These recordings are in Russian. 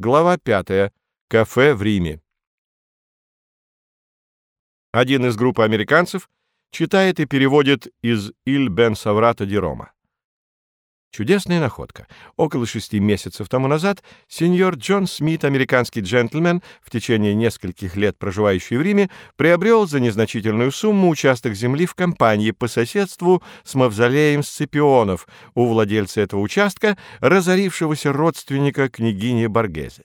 Глава 5. Кафе в Риме. Один из группы американцев читает и переводит из Иль Бен Саврата ди Рома. Чудесная находка. Около шести месяцев тому назад сеньор Джон Смит, американский джентльмен, в течение нескольких лет проживающий в Риме, приобрел за незначительную сумму участок земли в компании по соседству с мавзолеем Сципионов у владельца этого участка, разорившегося родственника княгини Баргезе.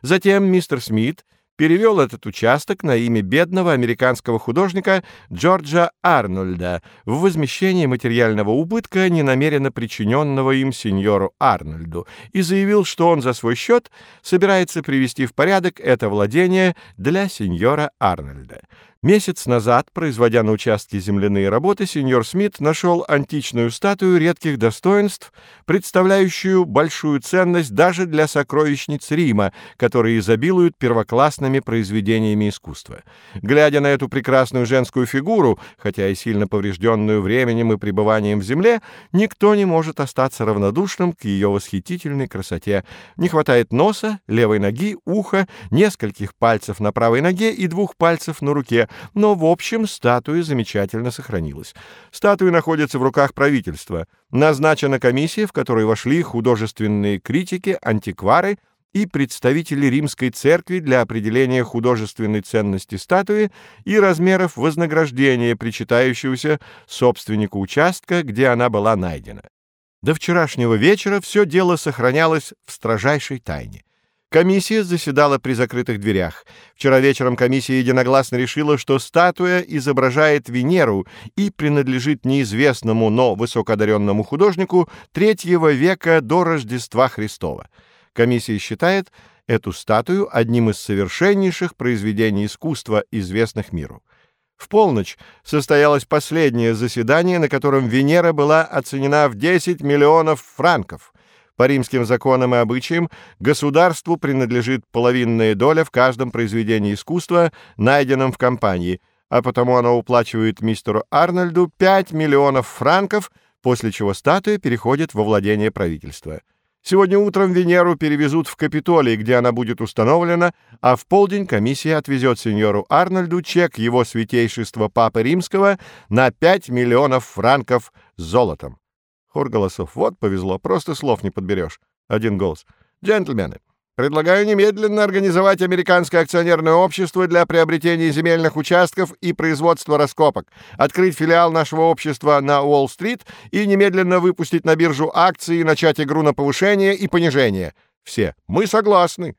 Затем мистер Смит перевел этот участок на имя бедного американского художника Джорджа Арнольда в возмещение материального убытка, ненамеренно причиненного им сеньору Арнольду, и заявил, что он за свой счет собирается привести в порядок это владение для сеньора Арнольда. Месяц назад, производя на участке земляные работы, сеньор Смит нашел античную статую редких достоинств, представляющую большую ценность даже для сокровищниц Рима, которые изобилуют первоклассными произведениями искусства. Глядя на эту прекрасную женскую фигуру, хотя и сильно поврежденную временем и пребыванием в земле, никто не может остаться равнодушным к ее восхитительной красоте. Не хватает носа, левой ноги, уха, нескольких пальцев на правой ноге и двух пальцев на руке, но в общем статуя замечательно сохранилась. Статуя находится в руках правительства. Назначена комиссия, в которой вошли художественные критики, антиквары и представители римской церкви для определения художественной ценности статуи и размеров вознаграждения, причитающегося собственнику участка, где она была найдена. До вчерашнего вечера все дело сохранялось в строжайшей тайне. Комиссия заседала при закрытых дверях. Вчера вечером комиссия единогласно решила, что статуя изображает Венеру и принадлежит неизвестному, но высокодаренному художнику третьего века до Рождества Христова. Комиссия считает эту статую одним из совершеннейших произведений искусства, известных миру. В полночь состоялось последнее заседание, на котором Венера была оценена в 10 миллионов франков — по римским законам и обычаям государству принадлежит половинная доля в каждом произведении искусства, найденном в компании, а потому оно уплачивает мистеру Арнольду 5 миллионов франков, после чего статуя переходит во владение правительства. Сегодня утром Венеру перевезут в Капитолий, где она будет установлена, а в полдень комиссия отвезет сеньору Арнольду чек его святейшества Папы Римского на 5 миллионов франков золотом. Хор голосов. Вот повезло, просто слов не подберешь. Один голос. Джентльмены, предлагаю немедленно организовать американское акционерное общество для приобретения земельных участков и производства раскопок, открыть филиал нашего общества на Уолл-стрит и немедленно выпустить на биржу акции и начать игру на повышение и понижение. Все. Мы согласны.